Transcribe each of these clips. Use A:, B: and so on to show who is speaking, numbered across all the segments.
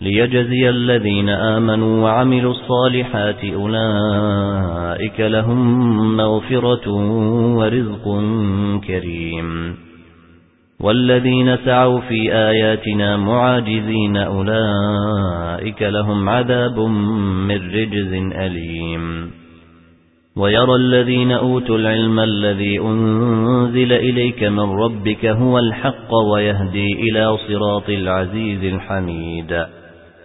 A: ليجزي الذين آمنوا وعملوا الصالحات أولئك لهم مغفرة ورزق كريم. والذين سعوا في آياتنا معاجزين أولئك لهم عذاب من رجز أليم. ويرى الذين أوتوا العلم الذي أنزل إليك من ربك هو الحق ويهدي إلى صراط العزيز الحميد.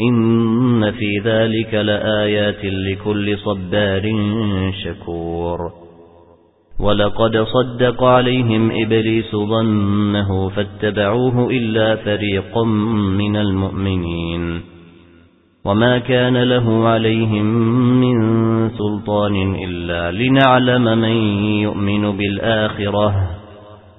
A: إن في ذلك لآيات لكل صبار شكور. ولقد صدق عليهم إبليس ظنه فاتبعوه إلا فريقا من المؤمنين. وما كان له عليهم من سلطان إلا لنعلم من يؤمن بالآخرة.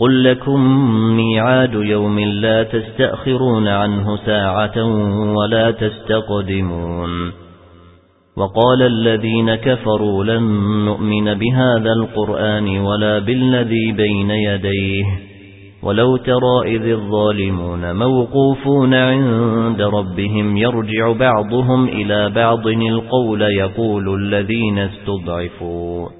A: قل لكم ميعاد يوم لا تستأخرون عنه ساعة ولا تستقدمون. وقال الذين كفروا لن نؤمن بهذا القرآن ولا بالذي بين يديه. ولو ترى إذ الظالمون موقوفون عند ربهم يرجع بعضهم إلى بعض القول يقول الذين استضعفوا.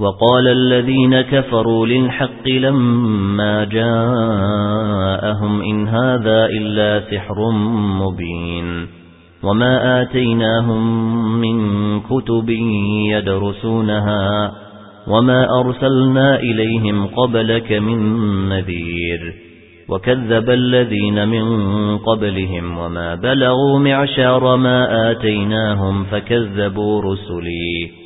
A: وقال الذين كفروا للحق لما جاءهم إن هذا إلا سحر مبين وما آتيناهم من كتب يدرسونها وما أرسلنا إليهم قبلك من نذير وكذب الذين من قبلهم وما بلغوا معشار ما آتيناهم فكذبوا رسلي